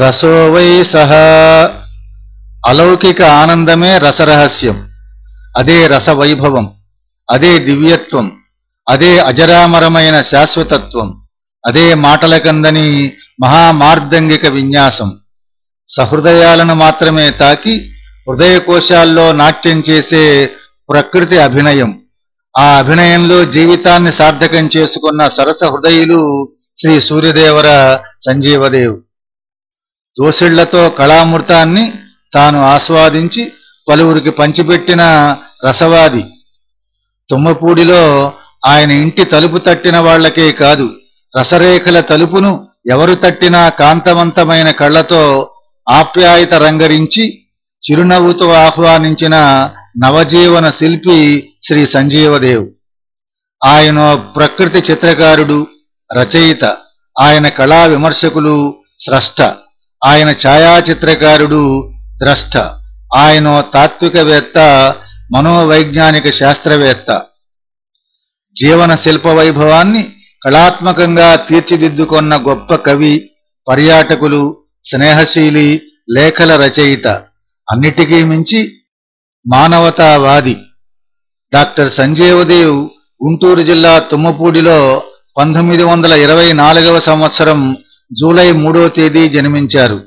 రసో why సహ. అలౌకిక ఆనందమే రసరహస్యం. అదే రసవైభవం అదే దివ్యత్వం అదే అజరామరమైన శాశ్వతత్వం అదే మాటలకందని మహామార్దంగిక విన్యాసం. సహృదయాలను మాత్రమే తాకి హృదయకోశాల్లో నాట్యం చేసే ప్రకృతి అభినయం. ఆ అభినయంలో జీవితాన్ని సార్థకం చేసుకున్న సరస హృదయులు శ్రీ సూర్యదేవర సంజీవదేవ్. దోసిళ్ళతో కళామృతాన్ని తాను ఆస్వాదించి పలువురికి పంచిపెట్టిన రసవాది. తుమ్మపూడిలో ఆయన ఇంటి తలుపు తట్టిన వాళ్ళకే కాదు రసరేఖల తలుపును ఎవరు తట్టినా కాంతవంతమైన కళ్ళతో ఆప్యాయత రంగరించి చిరునవ్వుతో ఆహ్వానించిన నవజీవన శిల్పి శ్రీ సంజీవదేవ్. ఆయన ప్రకృతి చిత్రకారుడు రచయిత ఆయన కళా విమర్శకులు స్రష్ట ఆయన ఛాయాచిత్రకారుడు ద్రష్ట. ఆయన తాత్వికవేత్త మనోవైజ్ఞానిక శాస్త్రవేత్త. జీవన శిల్ప వైభవాన్ని కళాత్మకంగా తీర్చిదిద్దుకొన్న గొప్ప కవి పర్యాటకులు స్నేహశీలి లేఖల రచయిత. అన్నిటికీ మించి మానవతావాది. డాక్టర్ సంజీవదేవ్ గుంటూరు జిల్లా తుమ్మపూడిలో పంతొమ్మిది వందల ఇరవై నాలుగవ సంవత్సరం జూలై మూడో తేదీ జన్మించారు.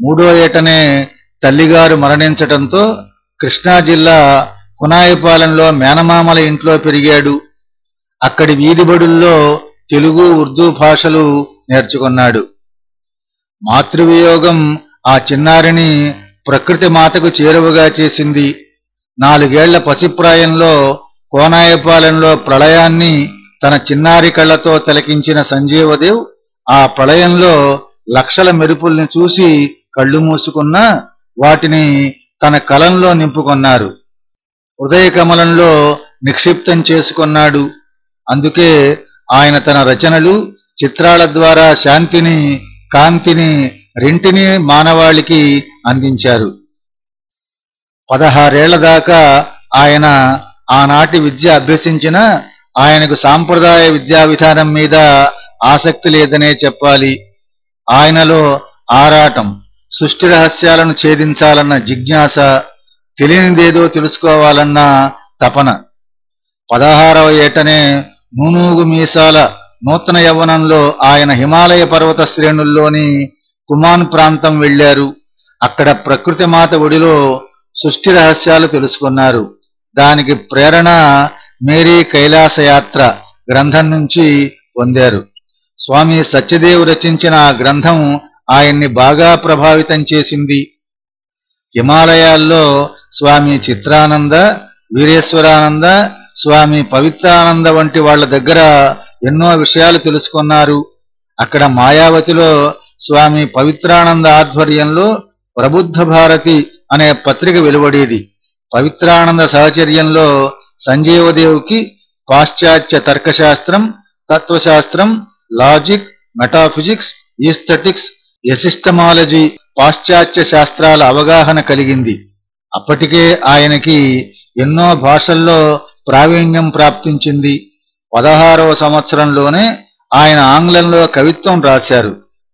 మూడో ఏటనే తల్లిగారు మరణించటంతో కృష్ణా జిల్లా కునాయపాలెంలో మేనమామల ఇంట్లో పెరిగాడు. అక్కడి వీధిబడుల్లో తెలుగు ఉర్దూ భాషలు నేర్చుకున్నాడు. మాతృవియోగం ఆ చిన్నారిని ప్రకృతి మాతకు చేరువగా చేసింది. నాలుగేళ్ళ పసిప్రాయంలో కోనాయపాలెంలో ప్రళయాన్ని తన చిన్నారి కళ్ళతో తిలకించిన సంజీవదేవ్ ఆ ప్రళయంలో లక్షల మెరుపుల్ని చూసి కళ్ళు మూసుకున్నా వాటిని తన కలంలో నింపుకొన్నారు. హృదయ కమలంలో నిక్షిప్తం చేసుకున్నాడు. అందుకే ఆయన తన రచనలు చిత్రాల ద్వారా శాంతిని కాంతిని రెంటిని మానవాళికి అందించారు. పదహారేళ్ళ దాకా ఆయన ఆనాటి విద్య అభ్యసించిన ఆయనకు సాంప్రదాయ విద్యా విధానం మీద ఆసక్తి లేదనే చెప్పాలి. ఆయనలో ఆరాటం సృష్టి రహస్యాలను ఛేదించాలన్న జిజ్ఞాస తెలియనిదేదో తెలుసుకోవాలన్న తపన. పదహారవ ఏటనే నూనూగు మీసాల నూతన యవ్వనంలో ఆయన హిమాలయ పర్వత శ్రేణుల్లోని కుమాన్ ప్రాంతం వెళ్ళారు అక్కడ ప్రకృతి మాత ఒడిలో సృష్టి రహస్యాలు తెలుసుకున్నారు. దానికి ప్రేరణ మేరీ కైలాసయాత్ర గ్రంథం నుంచి పొందారు. స్వామి సత్యదేవ్ రచించిన ఆ గ్రంథం ఆయన్ని బాగా ప్రభావితం చేసింది. హిమాలయాల్లో స్వామి చిత్రానంద వీరేశ్వరానంద స్వామి పవిత్రానంద వంటి వాళ్ళ దగ్గర ఎన్నో విషయాలు తెలుసుకున్నారు. అక్కడ మాయావతిలో స్వామి పవిత్రానంద ఆధ్వర్యంలో ప్రబుద్ధ భారతి అనే పత్రిక వెలువడేది. పవిత్రానంద సహచర్యంలో సంజీవదేవ్కి పాశ్చాత్య తర్కశాస్త్రం తత్వశాస్త్రం లాజిక్ మెటాఫిజిక్స్ ఈస్థెటిక్స్ ఎసిస్టమాలజీ పాశ్చాత్య శాస్త్రాల అవగాహన కలిగింది. అప్పటికే ఆయనకి ఎన్నో భాషల్లో ప్రావీణ్యం ప్రాప్తించింది. పదహారవ సంవత్సరంలోనే ఆయన ఆంగ్లంలో కవిత్వం రాశారు.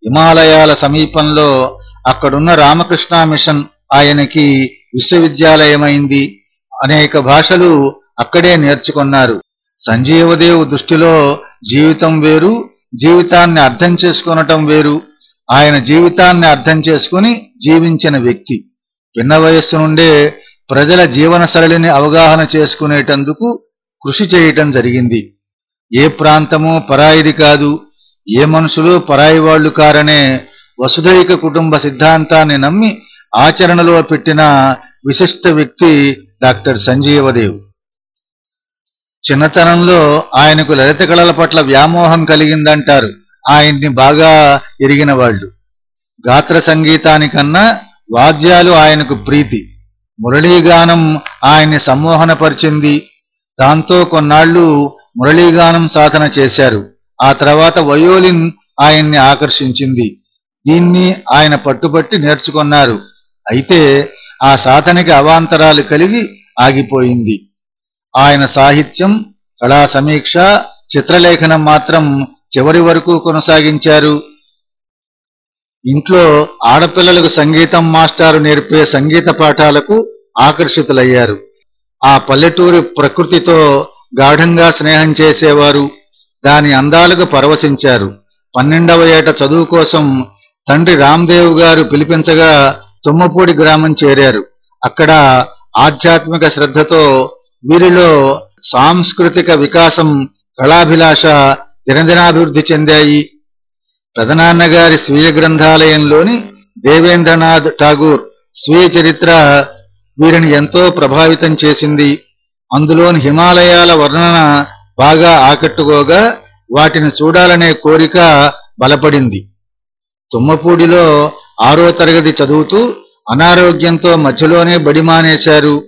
హిమాలయాల సమీపంలో అక్కడున్న రామకృష్ణ మిషన్ ఆయనకి విశ్వవిద్యాలయమైంది. అనేక భాషలు అక్కడే నేర్చుకున్నారు. సంజీవదేవ్ దృష్టిలో జీవితం వేరు జీవితాన్ని అర్థం చేసుకొనటం వేరు. ఆయన జీవితాన్ని అర్థం చేసుకుని జీవించిన వ్యక్తి. చిన్న వయస్సు నుండే ప్రజల జీవన సరళిని అవగాహన చేసుకునేటందుకు కృషి చేయటం జరిగింది. ఏ ప్రాంతము పరాయిది కాదు ఏ మనుషులు పరాయి వాళ్ళు కారనే వసుధైక కుటుంబ సిద్ధాంతాన్ని నమ్మి ఆచరణలో పెట్టిన విశిష్ట వ్యక్తి డాక్టర్ సంజీవదేవ్. చిన్నతనంలో ఆయనకు లలిత కళల పట్ల వ్యామోహం కలిగిందంటారు. ఆయన్ని బాగా ఎరిగిన వాళ్ళు. గాత్ర సంగీతానికన్నా వాద్యాలు ఆయనకు ప్రీతి. మురళీగానం ఆయన్ని సమ్మోహనపరిచింది. దాంతో కొన్నాళ్ళు మురళీగానం సాధన చేశారు. ఆ తర్వాత వయోలిన్ ఆయన్ని ఆకర్షించింది. దీన్ని ఆయన పట్టుబట్టి నేర్చుకున్నారు. అయితే ఆ సాధనకి అవాంతరాలు కలిగి ఆగిపోయింది. ఆయన సాహిత్యం కళా సమీక్ష చిత్రలేఖనం మాత్రం చివరి వరకు కొనసాగించారు. ఇంట్లో ఆడపిల్లలకు సంగీతం మాస్టారు నేర్పే సంగీత పాఠాలకు ఆకర్షితులయ్యారు. ఆ పల్లెటూరి ప్రకృతితో గాఢంగా స్నేహం చేసేవారు. దాని అందాలకు పరవశించారు. పన్నెండవ ఏట చదువు కోసం తండ్రి రామ్దేవ్ గారు పిలిపించగా తుమ్మపూడి గ్రామం చేరారు. అక్కడ ఆధ్యాత్మిక శ్రద్ధతో వీరిలో సాంస్కృతిక వికాసం కళాభిలాష దినదినాభివృద్ధి చెందాయి. పెదనాన్నగారి స్వీయ గ్రంథాలయంలోని దేవేంద్రనాథ్ ఠాగూర్ స్వీయ చరిత్ర వీరిని ఎంతో ప్రభావితం చేసింది. అందులోని హిమాలయాల వర్ణన బాగా ఆకట్టుకోగా వాటిని చూడాలనే కోరిక బలపడింది. తుమ్మపూడిలో ఆరో తరగతి చదువుతూ అనారోగ్యంతో మధ్యలోనే బడి మానేశారు.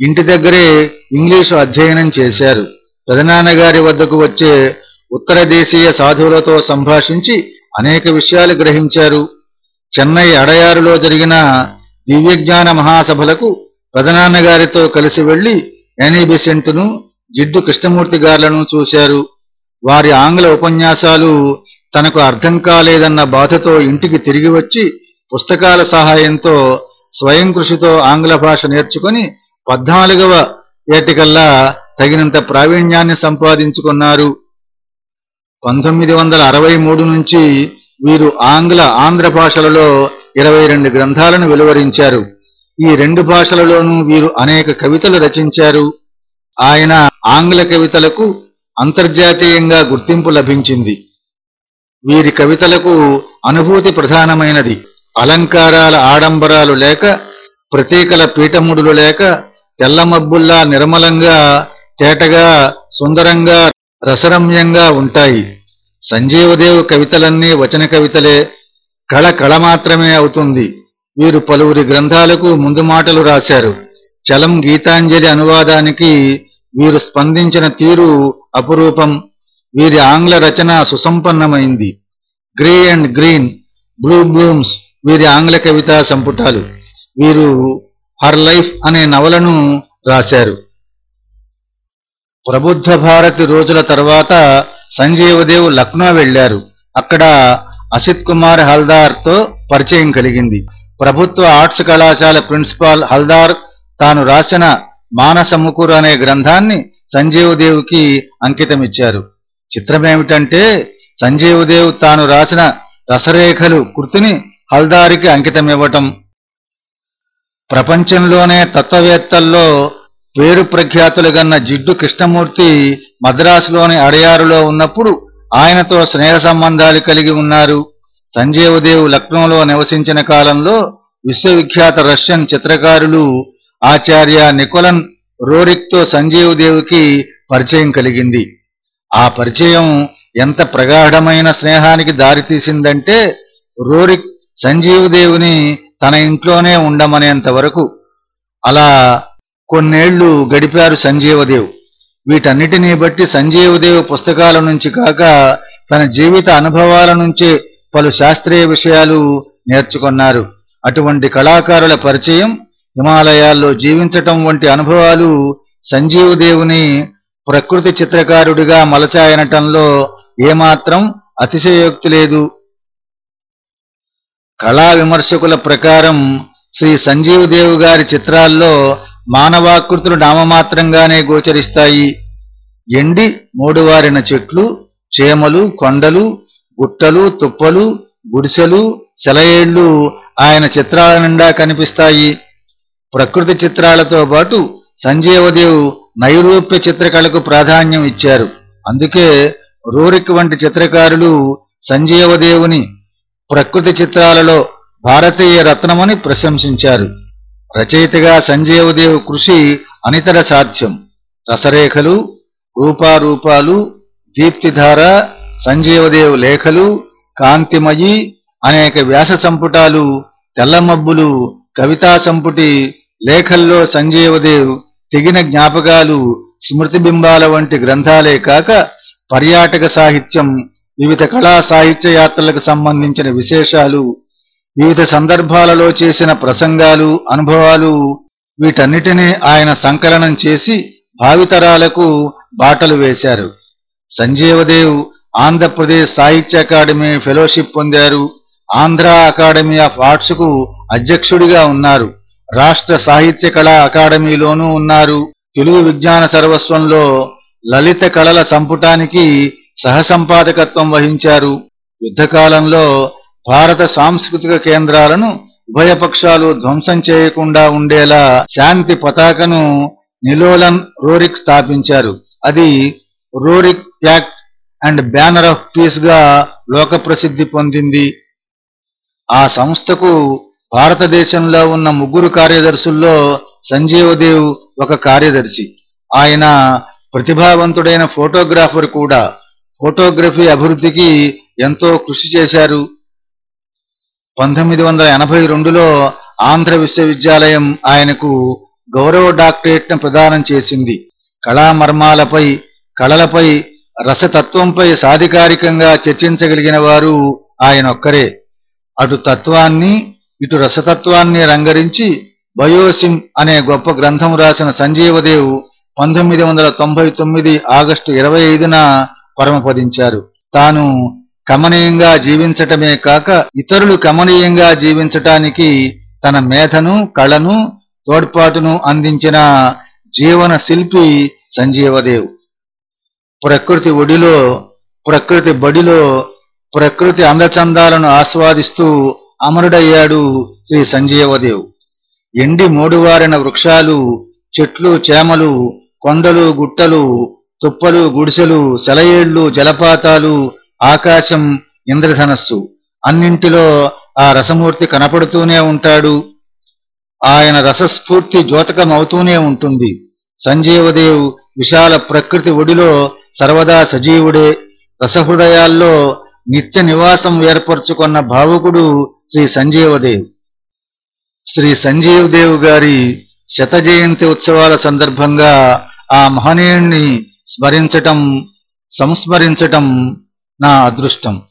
ఇంటి దగ్గరే ఇంగ్లీషు అధ్యయనం చేశారు. పెదనాన్నగారి వద్దకు వచ్చే ఉత్తర దేశీయ సాధువులతో సంభాషించి అనేక విషయాలు గ్రహించారు. చెన్నై అడయారులో జరిగిన దివ్యజ్ఞాన మహాసభలకు పెదనాన్నగారితో కలిసి వెళ్ళి యానీ బెసెంట్ను జిడ్డు కృష్ణమూర్తి గారులను చూశారు. వారి ఆంగ్ల ఉపన్యాసాలు తనకు అర్థం కాలేదన్న బాధతో ఇంటికి తిరిగి వచ్చి పుస్తకాల సహాయంతో స్వయం కృషితో ఆంగ్ల భాష నేర్చుకుని పద్నాలుగవ ఏటికల్లా తగినంత ప్రావీణ్యాన్ని సంపాదించుకున్నారు. పంతొమ్మిది వందల అరవై మూడు నుంచి వీరు ఆంగ్ల ఆంధ్ర భాషలలో ఇరవై రెండు గ్రంథాలను వెలువరించారు. ఈ రెండు భాషలలోనూ వీరు అనేక కవితలు రచించారు. ఆయన ఆంగ్ల కవితలకు అంతర్జాతీయంగా గుర్తింపు లభించింది. వీరి కవితలకు అనుభూతి ప్రధానమైనది. అలంకారాల ఆడంబరాలు లేక ప్రతీకల పీఠముడులు లేక తెల్లమబ్బుల్లా నిర్మలంగా తేటగా సుందరంగా రసరమ్యంగా ఉంటాయి. సంజీవదేవ్ కవితలన్నీ వచన కవితలే. కళ కళ మాత్రమే అవుతుంది. వీరు పలువురి గ్రంథాలకు ముందు మాటలు రాశారు. చలం గీతాంజలి అనువాదానికి వీరు స్పందించిన తీరు అపురూపం. వీరి ఆంగ్ల రచన సుసంపన్నమైంది. Grey and green blue blooms వీరి ఆంగ్ల కవితా సంపుటాలు. వీరు హర్ లైఫ్ అనే నవలను రాశారు. ప్రబుద్ధ భారతి రోజుల తర్వాత సంజీవదేవ్ లక్నో వెళ్ళారు అక్కడ అసిత్ కుమార్ హల్దార్తో పరిచయం కలిగింది. ప్రభుత్వ ఆర్ట్స్ కళాశాల ప్రిన్సిపాల్ హల్దార్ తాను రాసిన మానసముకురు అనే గ్రంథాన్ని సంజీవదేవ్కి అంకితమిచ్చారు. చిత్రమేమిటంటే సంజీవదేవ్ తాను రాసిన రసరేఖలు కృతిని హల్దారికి అంకితమివ్వటం ప్రపంచంలోనే తత్వవేత్తల్లో పేరు ప్రఖ్యాతులు గన్న జిడ్డు కృష్ణమూర్తి మద్రాసులోని అడయారులో ఉన్నప్పుడు ఆయనతో స్నేహ సంబంధాలు కలిగి ఉన్నారు. సంజీవదేవ్ లక్నోలో నివసించిన కాలంలో విశ్వవిఖ్యాత రష్యన్ చిత్రకారులు ఆచార్య నికోలన్ రోరిక్తో సంజీవదేవ్కి పరిచయం కలిగింది. ఆ పరిచయం ఎంత ప్రగాఢమైన స్నేహానికి దారితీసిందంటే రోరిక్ సంజీవదేవుని తన ఇంట్లోనే ఉండమనేంత వరకు అలా కొన్నేళ్ళు గడిపారు సంజీవదేవ్. వీటన్నిటినీ బట్టి సంజీవదేవ్ పుస్తకాల నుంచి కాక తన జీవిత అనుభవాల నుంచే పలు శాస్త్రీయ విషయాలు నేర్చుకున్నారు. అటువంటి కళాకారుల పరిచయం హిమాలయాల్లో జీవించటం వంటి అనుభవాలు సంజీవదేవుని ప్రకృతి చిత్రకారుడిగా మలచాయనటంలో ఏమాత్రం అతిశయోక్తి లేదు. కళా విమర్శకుల ప్రకారం శ్రీ సంజీవదేవు గారి చిత్రాల్లో మానవాకృతులు నామమాత్రంగానే గోచరిస్తాయి. ఎండి మూడువారిన చెట్లు చేమలు కొండలు గుట్టలు తుప్పలు గుడిసెలు సెలయేళ్ళు ఆయన చిత్రాల నిండా కనిపిస్తాయి. ప్రకృతి చిత్రాలతో పాటు సంజీవదేవ్ నైరూప్య చిత్రకళకు ప్రాధాన్యం ఇచ్చారు. అందుకే రూరిక్ వంటి చిత్రకారులు సంజీవదేవుని ప్రకృతి చిత్రాలలో భారతీయ రత్నమని ప్రశంసించారు. రచయితగా సంజీవదేవ్ కృషి అనితర సాధ్యం. రసరేఖలు రూపారూపాలు దీప్తిధార సంజీవదేవ్ లేఖలు కాంతిమయి అనేక వ్యాస సంపుటాలు తెల్లమబ్బులు కవితా సంపుటి లేఖల్లో సంజీవదేవ్ తెగిన జ్ఞాపకాలు స్మృతిబింబాల వంటి గ్రంథాలే కాక పర్యాటక సాహిత్యం వివిధ కళా సాహిత్య యాత్రలకు సంబంధించిన విశేషాలు వివిధ సందర్భాలలో చేసిన ప్రసంగాలు అనుభవాలు వీటన్నిటినీ ఆయన సంకలనం చేసి భావితరాలకు బాటలు వేశారు. సంజీవదేవ్ ఆంధ్రప్రదేశ్ సాహిత్య అకాడమీ ఫెలోషిప్ పొందారు. ఆంధ్ర అకాడమీ ఆఫ్ ఆర్ట్స్కు అధ్యక్షుడిగా ఉన్నారు. రాష్ట్ర సాహిత్య కళా అకాడమీలోనూ ఉన్నారు. తెలుగు విజ్ఞాన సర్వస్వంలో లలిత కళల సంపుటానికి సహసంపాదకత్వం వహించారు. యుద్ధకాలంలో భారత సాంస్కృతిక కేంద్రాలను ఉభయపక్షాలు ధ్వంసం చేయకుండా ఉండేలా శాంతి పతాకను నిలోలన్ రోరిక్ స్థాపించారు. అది Roerich pact and banner of పీస్గా లోక ప్రసిద్ధి పొందింది. ఆ సంస్థకు భారతదేశంలో ఉన్న ముగ్గురు కార్యదర్శుల్లో సంజీవదేవ్ ఒక కార్యదర్శి. ఆయన ప్రతిభావంతుడైన ఫోటోగ్రాఫర్ కూడా. ఫోటోగ్రఫీ అభివృద్ధికి ఎంతో కృషి చేశారు. పంతొమ్మిది వందల ఎనభై రెండులో ఆంధ్ర విశ్వవిద్యాలయం ఆయనకు గౌరవ డాక్టరేట్ను ప్రదానం చేసింది. కళామర్మాలపై కళలపై రసతత్వంపై సాధికారికంగా చర్చించగలిగిన వారు ఆయనొక్కరే. అటు తత్వాన్ని ఇటు రసతత్వాన్ని రంగరించి బయోసిమ్ అనే గొప్ప గ్రంథం రాసిన సంజీవదేవ్ పంతొమ్మిది వందల తొంభై తొమ్మిది ఆగస్టు ఇరవై ఐదున పరమపదించారు తాను కమనీయంగా జీవించటమే కాక ఇతరులు కమనీయంగా జీవించటానికి తన మేధను కళను తోడ్పాటును అందించిన జీవన శిల్పి సంజీవదేవ్. ప్రకృతి ఒడిలో ప్రకృతి బడిలో ప్రకృతి అందచందాలను ఆస్వాదిస్తూ అమరుడయ్యాడు శ్రీ సంజీవదేవ్. ఎండి మూడువారిన వృక్షాలు చెట్లు చేమలు కొండలు గుట్టలు తుప్పలు గుడిసెలు సెలయేళ్ళు జలపాతాలు ఆకాశం ఇంద్రధనస్సు. అన్నింటిలో ఆ రసమూర్తి కనపడుతూనే ఉంటాడు. ఆయన రసస్ఫూర్తి అవుతూనే ఉంటుంది. సంజీవదేవ్ విశాల ప్రకృతి ఒడిలో సర్వదా సజీవుడే. రసహృదయాల్లో నిత్య నివాసం ఏర్పరచుకున్న భావుకుడు శ్రీ సంజీవదేవ్. శ్రీ సంజీవ్ దేవ్ గారి శత జయంతి ఉత్సవాల సందర్భంగా ఆ మహనీయుణ్ణి స్మరించటం సంస్మరించటం నా అదృష్టం.